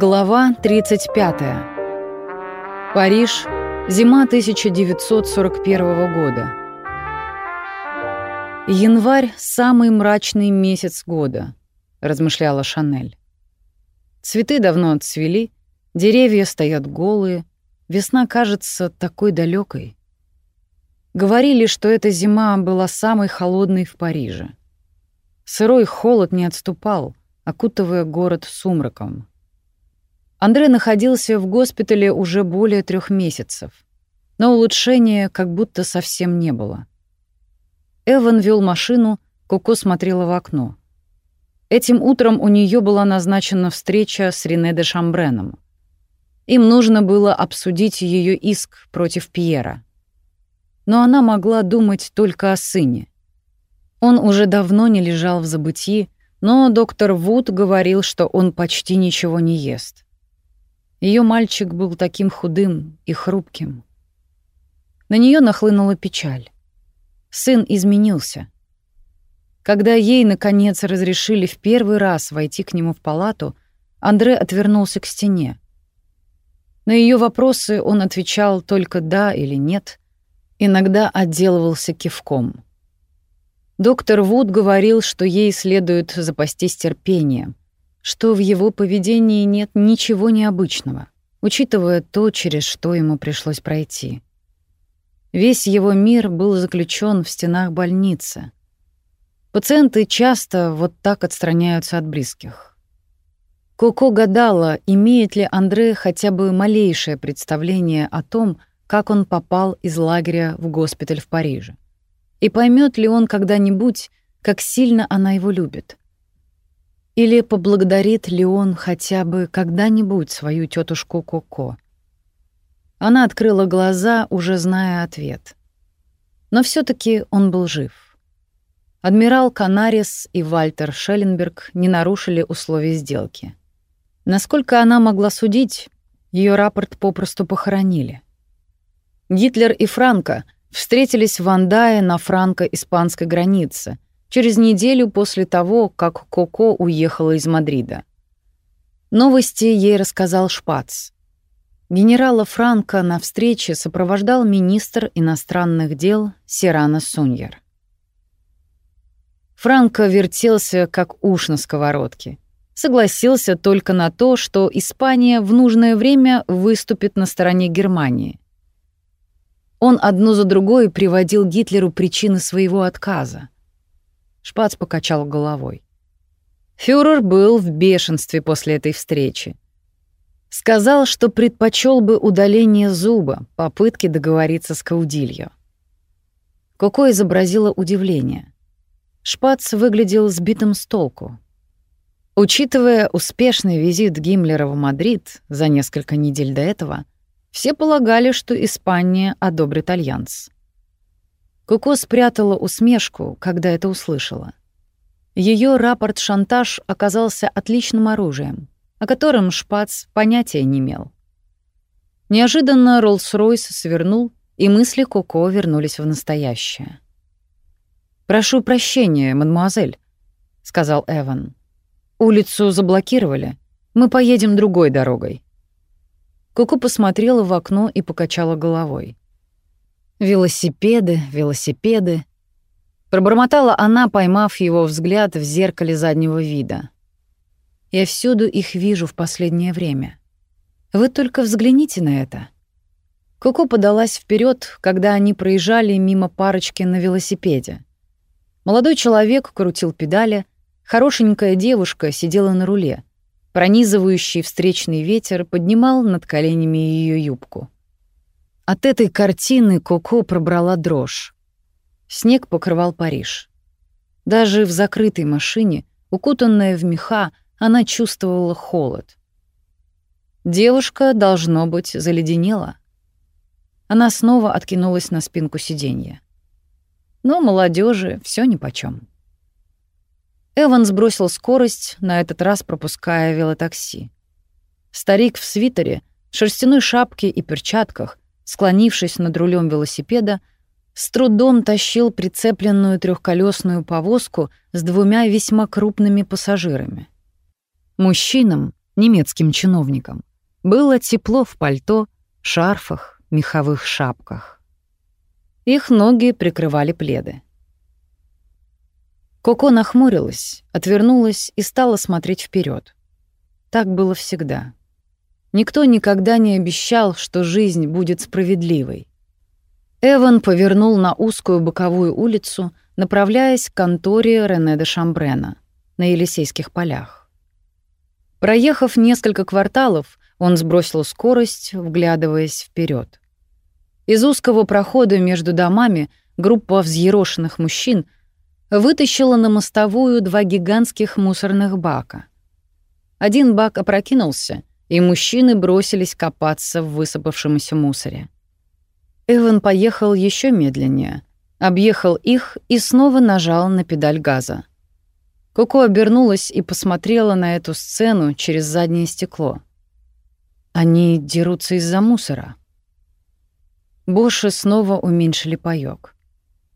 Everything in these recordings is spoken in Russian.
Глава 35. Париж. Зима 1941 года. Январь — самый мрачный месяц года, размышляла Шанель. Цветы давно отцвели, деревья стоят голые, весна кажется такой далекой. Говорили, что эта зима была самой холодной в Париже. Сырой холод не отступал, окутывая город сумраком. Андре находился в госпитале уже более трех месяцев, но улучшения как будто совсем не было. Эван вел машину, Коко смотрела в окно. Этим утром у нее была назначена встреча с Рене де Шамбреном. Им нужно было обсудить ее иск против Пьера. Но она могла думать только о сыне. Он уже давно не лежал в забытии, но доктор Вуд говорил, что он почти ничего не ест. Ее мальчик был таким худым и хрупким. На нее нахлынула печаль. Сын изменился. Когда ей, наконец, разрешили в первый раз войти к нему в палату, Андре отвернулся к стене. На ее вопросы он отвечал только «да» или «нет», иногда отделывался кивком. Доктор Вуд говорил, что ей следует запастись терпением, что в его поведении нет ничего необычного, учитывая то, через что ему пришлось пройти. Весь его мир был заключен в стенах больницы. Пациенты часто вот так отстраняются от близких. Коко гадала, имеет ли Андре хотя бы малейшее представление о том, как он попал из лагеря в госпиталь в Париже. И поймет ли он когда-нибудь, как сильно она его любит. Или поблагодарит ли он хотя бы когда-нибудь свою тетушку Коко? Она открыла глаза, уже зная ответ. Но все таки он был жив. Адмирал Канарис и Вальтер Шелленберг не нарушили условий сделки. Насколько она могла судить, ее рапорт попросту похоронили. Гитлер и Франко встретились в Андае на франко-испанской границе — через неделю после того, как Коко уехала из Мадрида. Новости ей рассказал Шпац. Генерала Франка на встрече сопровождал министр иностранных дел Сирана Суньер. Франко вертелся как уш на сковородке. Согласился только на то, что Испания в нужное время выступит на стороне Германии. Он одну за другой приводил Гитлеру причины своего отказа. Шпац покачал головой. Фюрер был в бешенстве после этой встречи. Сказал, что предпочел бы удаление зуба, попытки договориться с Каудильо. Коко изобразила удивление. Шпац выглядел сбитым с толку. Учитывая успешный визит Гиммлера в Мадрид за несколько недель до этого, все полагали, что Испания одобрит альянс. Коко спрятала усмешку, когда это услышала. Ее рапорт-шантаж оказался отличным оружием, о котором Шпац понятия не имел. Неожиданно Роллс-Ройс свернул, и мысли Коко вернулись в настоящее. «Прошу прощения, мадемуазель», — сказал Эван. «Улицу заблокировали. Мы поедем другой дорогой». Коко посмотрела в окно и покачала головой. Велосипеды, велосипеды. Пробормотала она, поймав его взгляд в зеркале заднего вида. Я всюду их вижу в последнее время. Вы только взгляните на это. Коко подалась вперед, когда они проезжали мимо парочки на велосипеде. Молодой человек крутил педали, хорошенькая девушка сидела на руле. Пронизывающий встречный ветер поднимал над коленями ее юбку. От этой картины Коко пробрала дрожь. Снег покрывал Париж. Даже в закрытой машине, укутанная в меха, она чувствовала холод. Девушка, должно быть, заледенела. Она снова откинулась на спинку сиденья. Но молодежи все нипочем. Эван сбросил скорость, на этот раз пропуская велотакси. Старик в свитере, шерстяной шапке и перчатках склонившись над рулем велосипеда, с трудом тащил прицепленную трехколесную повозку с двумя весьма крупными пассажирами. Мужчинам, немецким чиновникам, было тепло в пальто, шарфах, меховых шапках. Их ноги прикрывали пледы. Коко нахмурилась, отвернулась и стала смотреть вперед. Так было всегда. Никто никогда не обещал, что жизнь будет справедливой. Эван повернул на узкую боковую улицу, направляясь к конторе Рене де Шамбрена на Елисейских полях. Проехав несколько кварталов, он сбросил скорость, вглядываясь вперед. Из узкого прохода между домами группа взъерошенных мужчин вытащила на мостовую два гигантских мусорных бака. Один бак опрокинулся, и мужчины бросились копаться в высыпавшемся мусоре. Эван поехал еще медленнее, объехал их и снова нажал на педаль газа. Коко обернулась и посмотрела на эту сцену через заднее стекло. Они дерутся из-за мусора. Боши снова уменьшили паёк,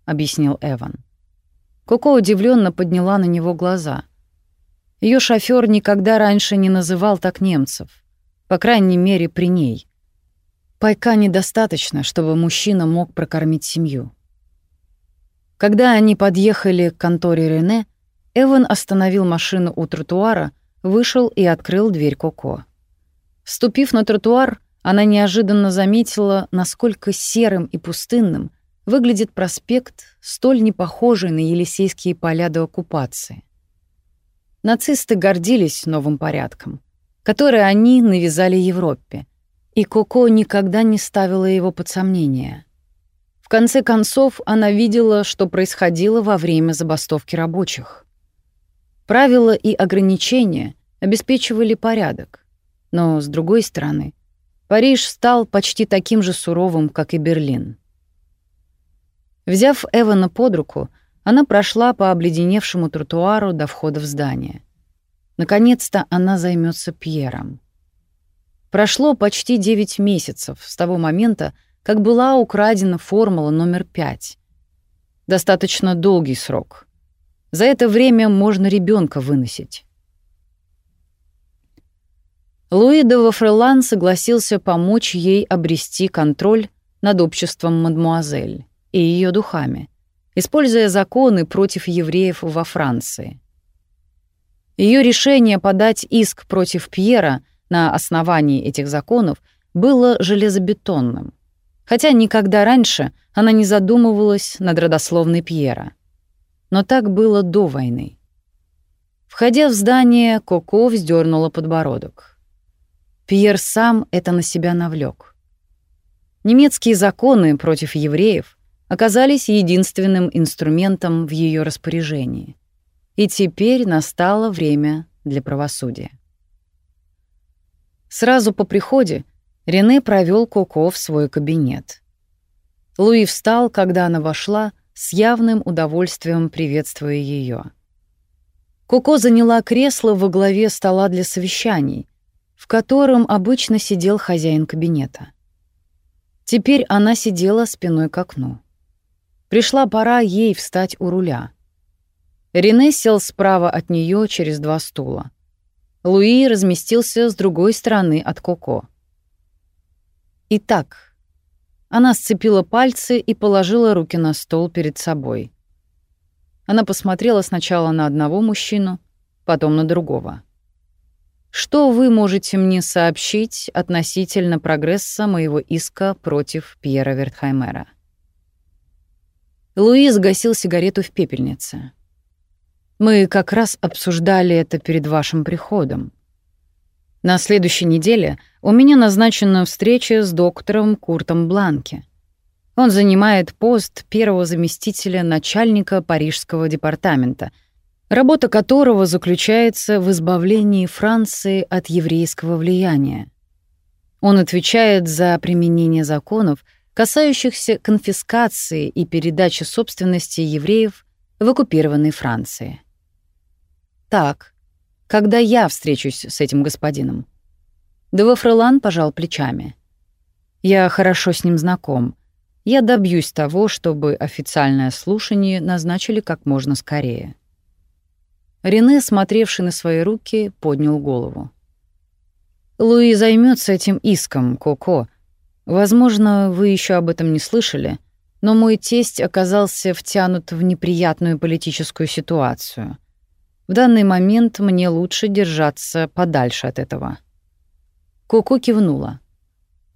объяснил Эван. Коко удивленно подняла на него глаза. Ее шофер никогда раньше не называл так немцев, по крайней мере, при ней. Пайка недостаточно, чтобы мужчина мог прокормить семью. Когда они подъехали к конторе Рене, Эван остановил машину у тротуара, вышел и открыл дверь Коко. Вступив на тротуар, она неожиданно заметила, насколько серым и пустынным выглядит проспект, столь не похожий на Елисейские поля до оккупации. Нацисты гордились новым порядком, который они навязали Европе, и Коко никогда не ставила его под сомнение. В конце концов, она видела, что происходило во время забастовки рабочих. Правила и ограничения обеспечивали порядок, но, с другой стороны, Париж стал почти таким же суровым, как и Берлин. Взяв Эвана под руку, она прошла по обледеневшему тротуару до входа в здание. Наконец-то она займется Пьером. Прошло почти 9 месяцев с того момента, как была украдена формула номер 5. Достаточно долгий срок. За это время можно ребенка выносить. Луи де Вафрелан согласился помочь ей обрести контроль над обществом мадмуазель и ее духами, используя законы против евреев во Франции. Ее решение подать иск против Пьера на основании этих законов было железобетонным, хотя никогда раньше она не задумывалась над родословной Пьера. Но так было до войны. Входя в здание, Коко вздернула подбородок. Пьер сам это на себя навлек. Немецкие законы против евреев оказались единственным инструментом в ее распоряжении. И теперь настало время для правосудия. Сразу по приходе Рене провел Коко в свой кабинет. Луи встал, когда она вошла, с явным удовольствием приветствуя ее. Коко заняла кресло во главе стола для совещаний, в котором обычно сидел хозяин кабинета. Теперь она сидела спиной к окну. Пришла пора ей встать у руля. Рене сел справа от нее через два стула. Луи разместился с другой стороны от Коко. Итак, она сцепила пальцы и положила руки на стол перед собой. Она посмотрела сначала на одного мужчину, потом на другого. Что вы можете мне сообщить относительно прогресса моего иска против Пьера Вертхаймера? Луи гасил сигарету в пепельнице. Мы как раз обсуждали это перед вашим приходом. На следующей неделе у меня назначена встреча с доктором Куртом Бланке. Он занимает пост первого заместителя начальника Парижского департамента, работа которого заключается в избавлении Франции от еврейского влияния. Он отвечает за применение законов, касающихся конфискации и передачи собственности евреев в оккупированной Франции. Так, когда я встречусь с этим господином? Девофрелан пожал плечами. Я хорошо с ним знаком. Я добьюсь того, чтобы официальное слушание назначили как можно скорее. Рене, смотревший на свои руки, поднял голову. Луи займется этим иском, Коко. Возможно, вы еще об этом не слышали, но мой тесть оказался втянут в неприятную политическую ситуацию. В данный момент мне лучше держаться подальше от этого. Коко кивнула.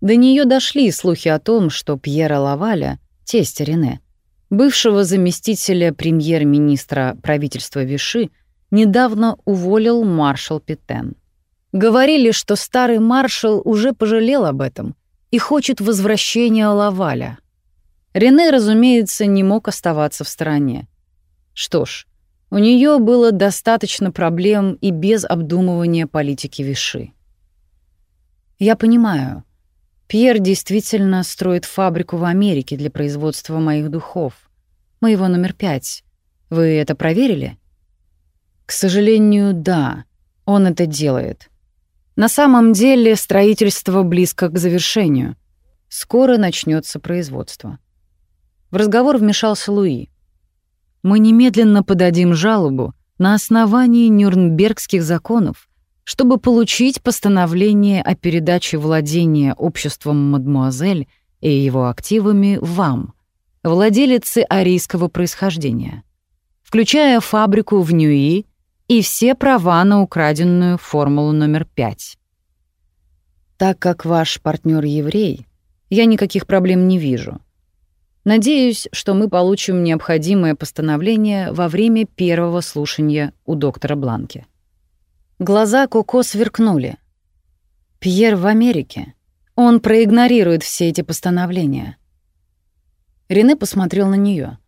До нее дошли слухи о том, что Пьера Лаваля, тесть Рене, бывшего заместителя премьер-министра правительства Виши, недавно уволил маршал Петен. Говорили, что старый маршал уже пожалел об этом и хочет возвращения Лаваля. Рене, разумеется, не мог оставаться в стороне. Что ж, у нее было достаточно проблем и без обдумывания политики Виши. Я понимаю, Пьер действительно строит фабрику в Америке для производства моих духов. Моего номер пять. Вы это проверили? К сожалению, да, он это делает. На самом деле строительство близко к завершению. Скоро начнется производство. В разговор вмешался Луи. Мы немедленно подадим жалобу на основании Нюрнбергских законов чтобы получить постановление о передаче владения обществом «Мадмуазель» и его активами вам, владелице арийского происхождения, включая фабрику в Ньюи и все права на украденную формулу номер 5. Так как ваш партнер еврей, я никаких проблем не вижу. Надеюсь, что мы получим необходимое постановление во время первого слушания у доктора Бланки. Глаза Коко сверкнули. Пьер в Америке. Он проигнорирует все эти постановления. Рене посмотрел на нее.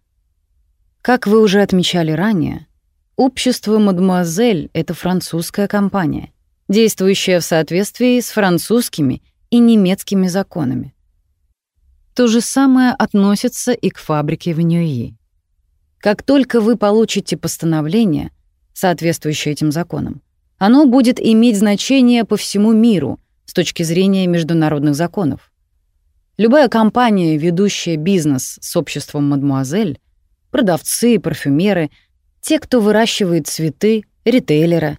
Как вы уже отмечали ранее, общество «Мадемуазель» — это французская компания, действующая в соответствии с французскими и немецкими законами. То же самое относится и к фабрике в Ньюи. Как только вы получите постановление, соответствующее этим законам, оно будет иметь значение по всему миру с точки зрения международных законов. Любая компания, ведущая бизнес с обществом «Мадмуазель», продавцы, парфюмеры, те, кто выращивает цветы, ритейлеры,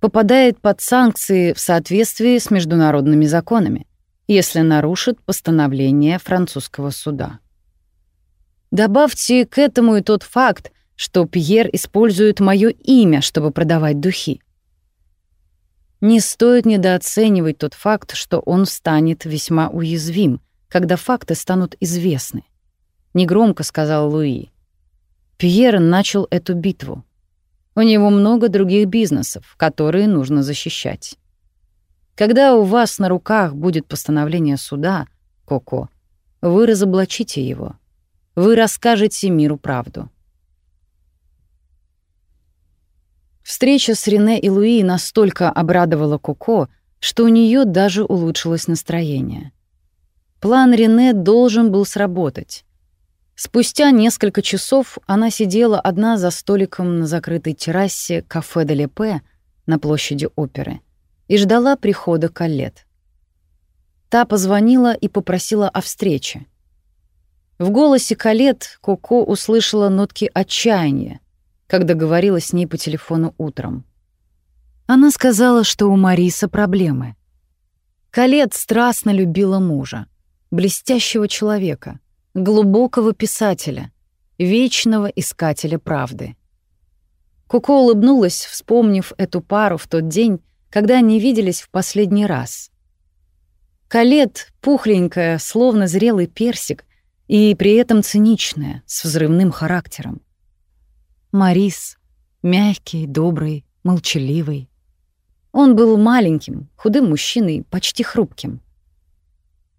попадает под санкции в соответствии с международными законами, если нарушит постановление французского суда. Добавьте к этому и тот факт, что Пьер использует мое имя, чтобы продавать духи. Не стоит недооценивать тот факт, что он станет весьма уязвим, когда факты станут известны. Негромко сказал Луи. Пьер начал эту битву. У него много других бизнесов, которые нужно защищать. Когда у вас на руках будет постановление суда, Коко, вы разоблачите его. Вы расскажете миру правду. Встреча с Рене и Луи настолько обрадовала Коко, что у нее даже улучшилось настроение. План Рене должен был сработать. Спустя несколько часов она сидела одна за столиком на закрытой террасе кафе де Лепе на площади оперы и ждала прихода Калет. Та позвонила и попросила о встрече. В голосе Калет Коко услышала нотки отчаяния, когда говорила с ней по телефону утром. Она сказала, что у Мариса проблемы. Калет страстно любила мужа, блестящего человека, глубокого писателя, вечного искателя правды. Куко улыбнулась, вспомнив эту пару в тот день, когда они виделись в последний раз. Калет, пухленькая, словно зрелый персик, и при этом циничная, с взрывным характером. Марис, мягкий, добрый, молчаливый. Он был маленьким, худым мужчиной, почти хрупким.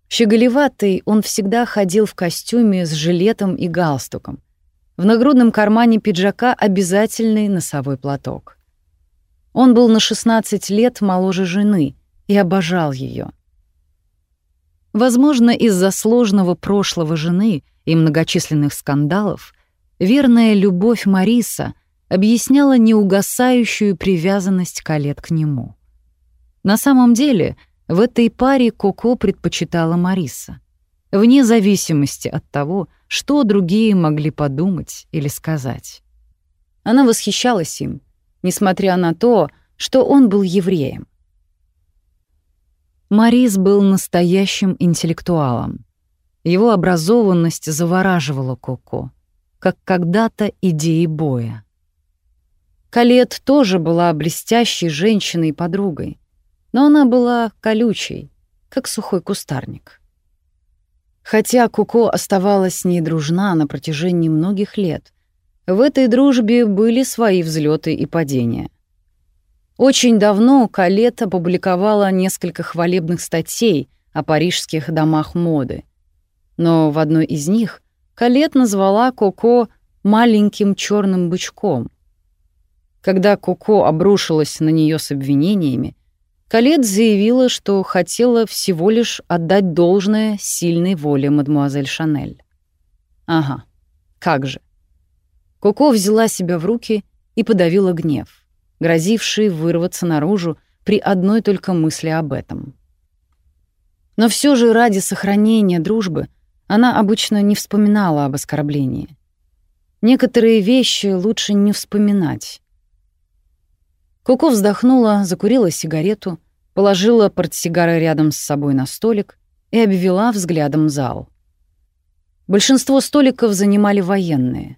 Щеголеватый, он всегда ходил в костюме с жилетом и галстуком. В нагрудном кармане пиджака обязательный носовой платок. Он был на 16 лет моложе жены и обожал ее. Возможно, из-за сложного прошлого жены и многочисленных скандалов Верная любовь Мариса объясняла неугасающую привязанность Калет к нему. На самом деле, в этой паре Коко предпочитала Мариса, вне зависимости от того, что другие могли подумать или сказать. Она восхищалась им, несмотря на то, что он был евреем. Марис был настоящим интеллектуалом. Его образованность завораживала Коко, как когда-то идеи боя. Калет тоже была блестящей женщиной и подругой, но она была колючей, как сухой кустарник. Хотя Куко оставалась с ней дружна на протяжении многих лет, в этой дружбе были свои взлеты и падения. Очень давно Калет опубликовала несколько хвалебных статей о парижских домах моды. Но в одной из них Калет назвала Коко «маленьким черным бычком». Когда Коко обрушилась на нее с обвинениями, Калет заявила, что хотела всего лишь отдать должное сильной воле мадмуазель Шанель. Ага, как же. Коко взяла себя в руки и подавила гнев, грозивший вырваться наружу при одной только мысли об этом. Но все же ради сохранения дружбы она обычно не вспоминала об оскорблении. Некоторые вещи лучше не вспоминать. Коко вздохнула, закурила сигарету, положила портсигары рядом с собой на столик и обвела взглядом зал. Большинство столиков занимали военные.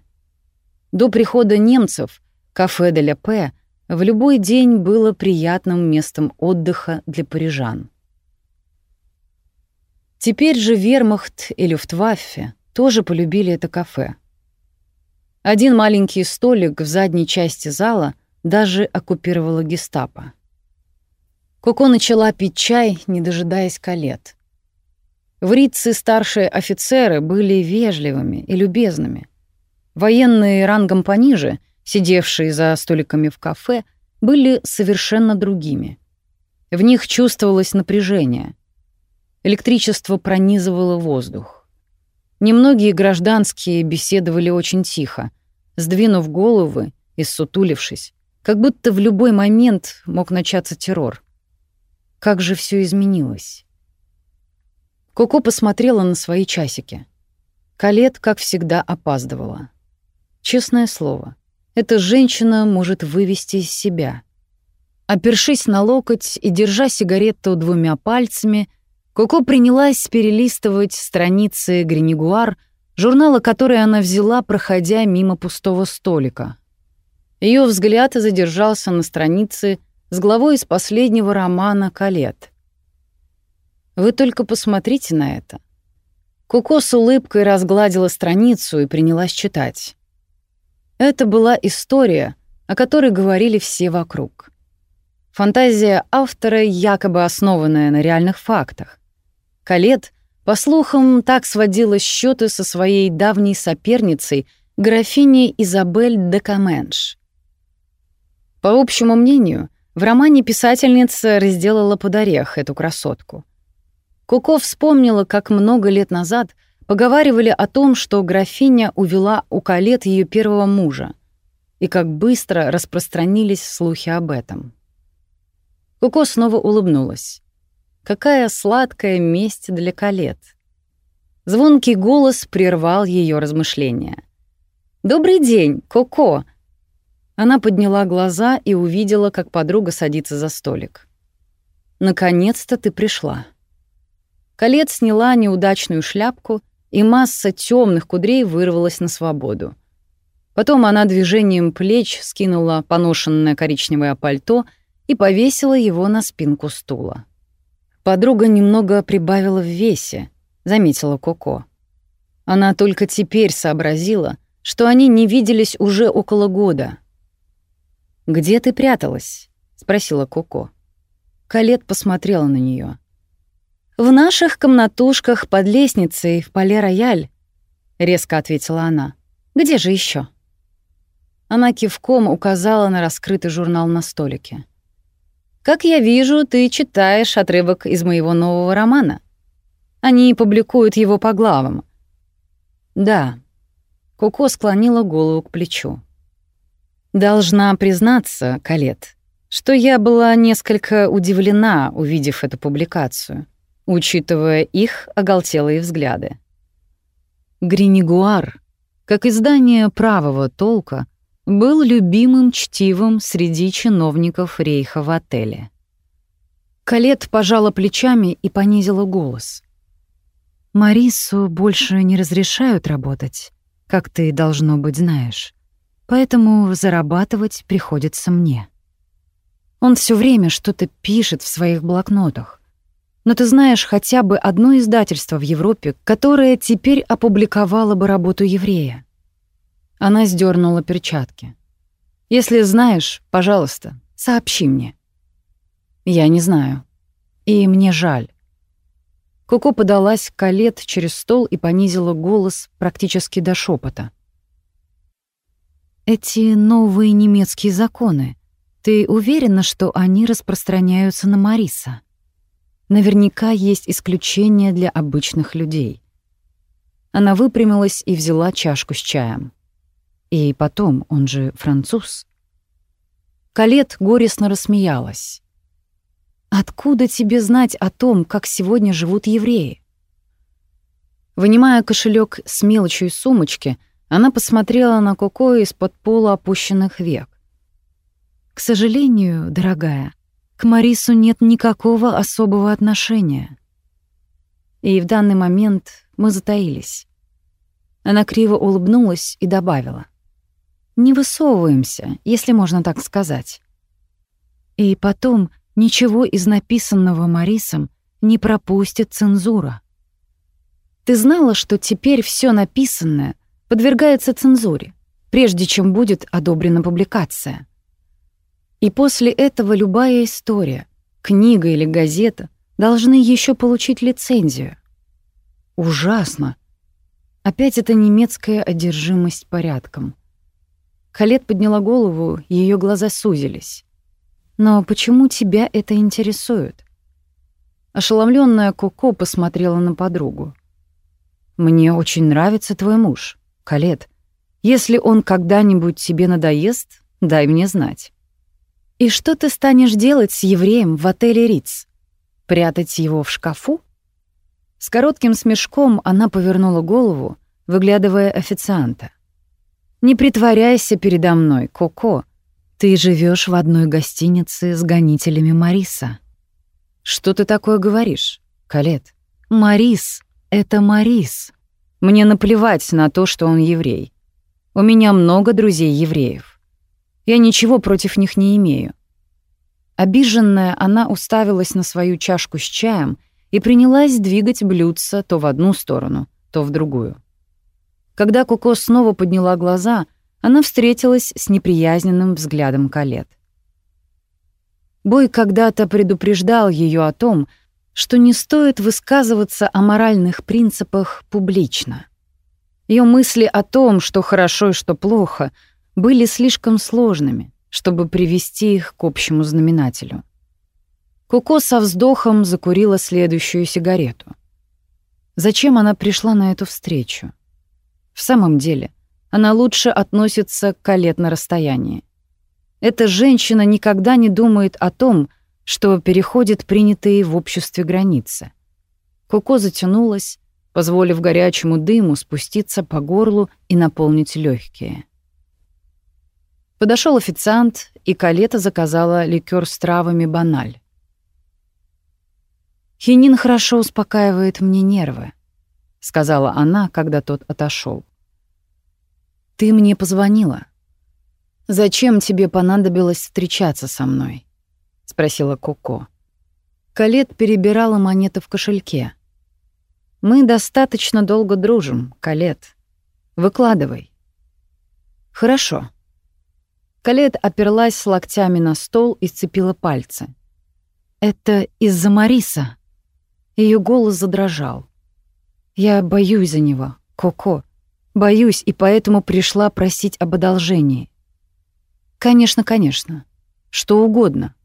До прихода немцев кафе «Де ля П» в любой день было приятным местом отдыха для парижан. Теперь же вермахт и люфтваффе тоже полюбили это кафе. Один маленький столик в задней части зала — даже оккупировала гестапо. Коко начала пить чай, не дожидаясь колет. Ритце старшие офицеры были вежливыми и любезными. Военные рангом пониже, сидевшие за столиками в кафе, были совершенно другими. В них чувствовалось напряжение. Электричество пронизывало воздух. Немногие гражданские беседовали очень тихо, сдвинув головы и сутулившись, как будто в любой момент мог начаться террор. Как же все изменилось. Коко посмотрела на свои часики. Калет, как всегда, опаздывала. Честное слово, эта женщина может вывести из себя. Опершись на локоть и держа сигарету двумя пальцами, Коко принялась перелистывать страницы «Гренегуар», журнала, который она взяла, проходя мимо пустого столика, ее взгляд задержался на странице с главой из последнего романа «Калет». Вы только посмотрите на это. Куко с улыбкой разгладила страницу и принялась читать. Это была история, о которой говорили все вокруг. Фантазия автора, якобы основанная на реальных фактах. Калет, по слухам, так сводила счеты со своей давней соперницей, графиней Изабель де Каменш. По общему мнению, в романе писательница разделала под орех эту красотку. Куко вспомнила, как много лет назад поговаривали о том, что графиня увела у Калет ее первого мужа, и как быстро распространились слухи об этом. Куко снова улыбнулась. Какая сладкая месть для Калет. Звонкий голос прервал ее размышления. «Добрый день, Коко!» Она подняла глаза и увидела, как подруга садится за столик. «Наконец-то ты пришла». Колец сняла неудачную шляпку, и масса темных кудрей вырвалась на свободу. Потом она движением плеч скинула поношенное коричневое пальто и повесила его на спинку стула. Подруга немного прибавила в весе, заметила Коко. Она только теперь сообразила, что они не виделись уже около года — «Где ты пряталась?» — спросила Коко. Калет посмотрела на нее. «В наших комнатушках под лестницей в Пале-Рояль», — резко ответила она. «Где же еще? Она кивком указала на раскрытый журнал на столике. «Как я вижу, ты читаешь отрывок из моего нового романа. Они публикуют его по главам». «Да». Коко склонила голову к плечу. Должна признаться, Калет, что я была несколько удивлена, увидев эту публикацию, учитывая их оголтелые взгляды. Гринигуар, как издание правого толка, был любимым чтивом среди чиновников рейха в отеле. Калет пожала плечами и понизила голос. «Марису больше не разрешают работать, как ты, должно быть, знаешь. Поэтому зарабатывать приходится мне. Он все время что-то пишет в своих блокнотах. Но ты знаешь хотя бы одно издательство в Европе, которое теперь опубликовало бы работу еврея?» Она сдернула перчатки. «Если знаешь, пожалуйста, сообщи мне». Я не знаю. И мне жаль. Коко подалась к Калет через стол и понизила голос практически до шепота. Эти новые немецкие законы, ты уверена, что они распространяются на Мариса? Наверняка есть исключения для обычных людей. Она выпрямилась и взяла чашку с чаем. И потом, он же француз. Калет горестно рассмеялась. Откуда тебе знать о том, как сегодня живут евреи? Вынимая кошелек с мелочью из сумочки, она посмотрела на Коко из-под пола опущенных век. «К сожалению, дорогая, к Марису нет никакого особого отношения». И в данный момент мы затаились. Она криво улыбнулась и добавила. «Не высовываемся, если можно так сказать. И потом Ничего из написанного Марисом не пропустит цензура. Ты знала, что теперь все написанное подвергается цензуре, прежде чем будет одобрена публикация. И после этого любая история, книга или газета должны еще получить лицензию. Ужасно. Опять эта немецкая одержимость порядком. Халет подняла голову, ее глаза сузились. Но почему тебя это интересует? Ошеломленная Коко посмотрела на подругу. Мне очень нравится твой муж, Калет. Если он когда-нибудь тебе надоест, дай мне знать. И что ты станешь делать с евреем в отеле Риц? Прятать его в шкафу? С коротким смешком она повернула голову, выглядывая официанта. «Не притворяйся передо мной, Коко. Ты живешь в одной гостинице с гонителями Мариса. Что ты такое говоришь, Калет? Марис — это Марис. Мне наплевать на то, что он еврей. У меня много друзей-евреев. Я ничего против них не имею. Обиженная, она уставилась на свою чашку с чаем и принялась двигать блюдца то в одну сторону, то в другую. Когда Коко снова подняла глаза — она встретилась с неприязненным взглядом Калет. Бой когда-то предупреждал ее о том, что не стоит высказываться о моральных принципах публично. Ее мысли о том, что хорошо и что плохо, были слишком сложными, чтобы привести их к общему знаменателю. Коко со вздохом закурила следующую сигарету. Зачем она пришла на эту встречу? В самом деле, она лучше относится к Калет на расстоянии. Эта женщина никогда не думает о том, что переходит принятые в обществе границы. Коко затянулась, позволив горячему дыму спуститься по горлу и наполнить легкие. Подошел официант, и Калета заказала ликер с травами баналь. «Хинин хорошо успокаивает мне нервы», — сказала она, когда тот отошел. Ты мне позвонила. Зачем тебе понадобилось встречаться со мной? спросила Коко. Калет перебирала монеты в кошельке. Мы достаточно долго дружим, Калет. Выкладывай. Хорошо. Калет оперлась локтями на стол и сцепила пальцы. Это из-за Мариса. Ее голос задрожал. Я боюсь за него, Коко. Боюсь, и поэтому пришла просить об одолжении. Конечно, конечно. Что угодно.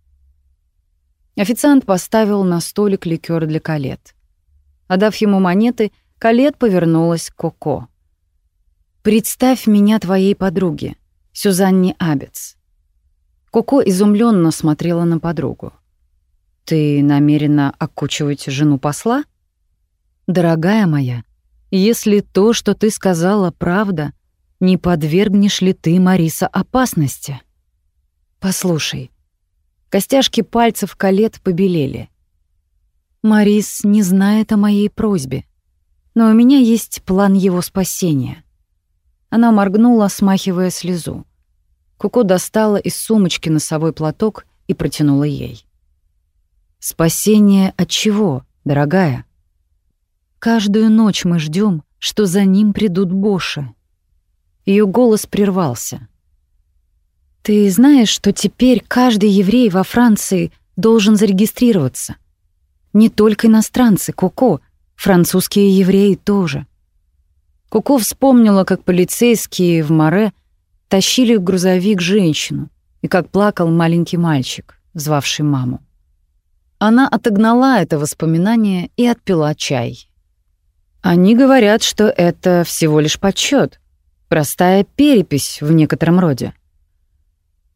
Официант поставил на столик ликер для Калет. Отдав ему монеты, Калет повернулась к Коко. «Представь меня твоей подруге, Сюзанне Абец». Коко изумленно смотрела на подругу. «Ты намерена окучивать жену посла?» «Дорогая моя, если то, что ты сказала, правда, не подвергнешь ли ты Мариса опасности? Послушай, Костяшки пальцев колет побелели. Марис не знает о моей просьбе, но у меня есть план его спасения. Она моргнула, смахивая слезу. Куко достала из сумочки носовой платок и протянула ей. «Спасение от чего, дорогая?» «Каждую ночь мы ждем, что за ним придут Боши». Ее голос прервался. «Ты знаешь, что теперь каждый еврей во Франции должен зарегистрироваться? Не только иностранцы, Коко, французские евреи тоже». Коко вспомнила, как полицейские в Море тащили в грузовик женщину и как плакал маленький мальчик, звавший маму. Она отогнала это воспоминание и отпила чай. Они говорят, что это всего лишь подсчет, простая перепись в некотором роде.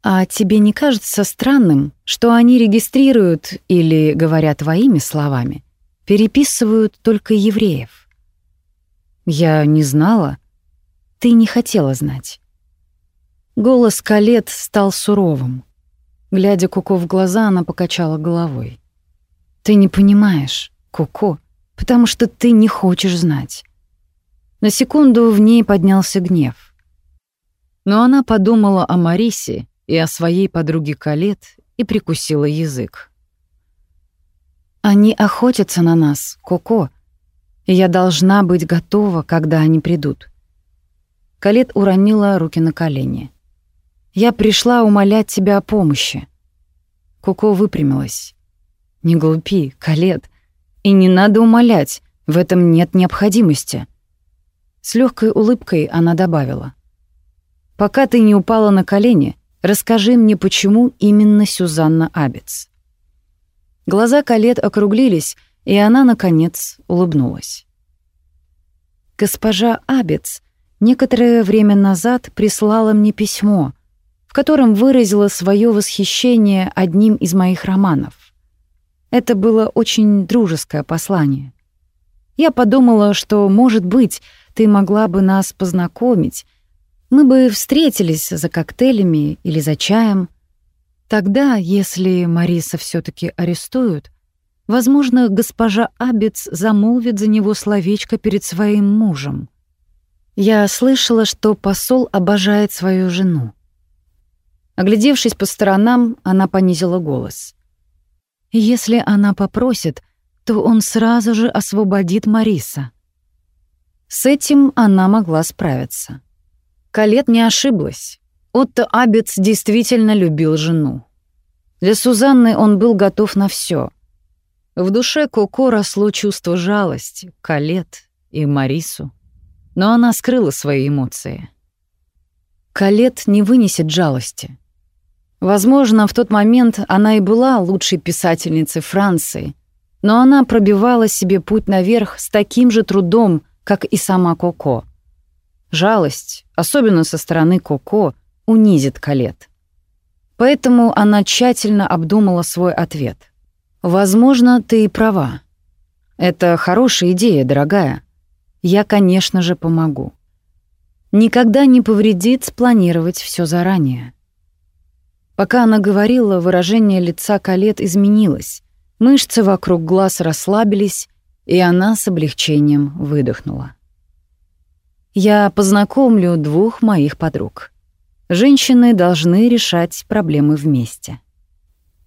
А тебе не кажется странным, что они регистрируют или говорят твоими словами, переписывают только евреев? Я не знала. Ты не хотела знать. Голос Калет стал суровым. Глядя Куко в глаза, она покачала головой. «Ты не понимаешь, Куко, потому что ты не хочешь знать». На секунду в ней поднялся гнев. Но она подумала о Марисе и о своей подруге Калет и прикусила язык. «Они охотятся на нас, Коко, и я должна быть готова, когда они придут». Калет уронила руки на колени. Я пришла умолять тебя о помощи. Коко выпрямилась. Не глупи, Калет. И не надо умолять, в этом нет необходимости. С легкой улыбкой она добавила. Пока ты не упала на колени, расскажи мне, почему именно Сюзанна Абец. Глаза Калет округлились, и она, наконец, улыбнулась. Госпожа Абец некоторое время назад прислала мне письмо — котором выразила свое восхищение одним из моих романов. Это было очень дружеское послание. Я подумала, что, может быть, ты могла бы нас познакомить. Мы бы встретились за коктейлями или за чаем. Тогда, если Мариса все таки арестуют, возможно, госпожа Абец замолвит за него словечко перед своим мужем. Я слышала, что посол обожает свою жену. Оглядевшись по сторонам, она понизила голос. «Если она попросит, то он сразу же освободит Мариса». С этим она могла справиться. Калет не ошиблась. Отто Абец действительно любил жену. Для Сузанны он был готов на все. В душе Коко росло чувство жалости, Калет и Марису. Но она скрыла свои эмоции. Калет не вынесет жалости. Возможно, в тот момент она и была лучшей писательницей Франции, но она пробивала себе путь наверх с таким же трудом, как и сама Коко. Жалость, особенно со стороны Коко, унизит Калет. Поэтому она тщательно обдумала свой ответ. «Возможно, ты и права. Это хорошая идея, дорогая. Я, конечно же, помогу. Никогда не повредит спланировать все заранее. Пока она говорила, выражение лица Калет изменилось. Мышцы вокруг глаз расслабились, и она с облегчением выдохнула. «Я познакомлю двух моих подруг. Женщины должны решать проблемы вместе».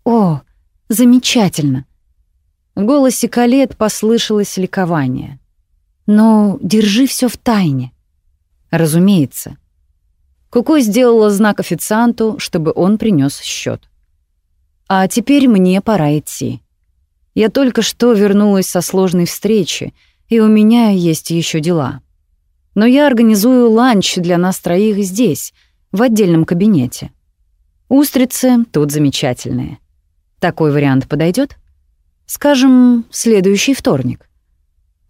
«О, замечательно!» В голосе Калет послышалось ликование. «Но держи все в тайне». «Разумеется», Куку сделала знак официанту, чтобы он принес счет. А теперь мне пора идти. Я только что вернулась со сложной встречи, и у меня есть еще дела. Но я организую ланч для нас троих здесь, в отдельном кабинете. Устрицы тут замечательные. Такой вариант подойдет? Скажем, следующий вторник.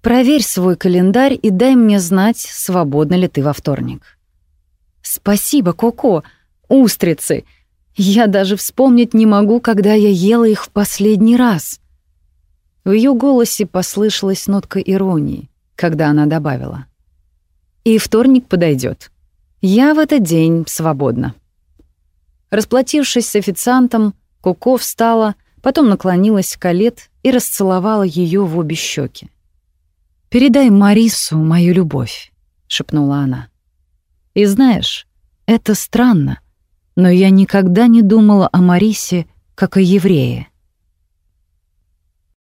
Проверь свой календарь и дай мне знать, свободна ли ты во вторник. «Спасибо, Коко! Устрицы! Я даже вспомнить не могу, когда я ела их в последний раз!» В ее голосе послышалась нотка иронии, когда она добавила. «И вторник подойдет. Я в этот день свободна». Расплатившись с официантом, Коко встала, потом наклонилась к Калет и расцеловала ее в обе щеки. «Передай Марису мою любовь», — шепнула она. «И знаешь, это странно, но я никогда не думала о Марисе как о еврее.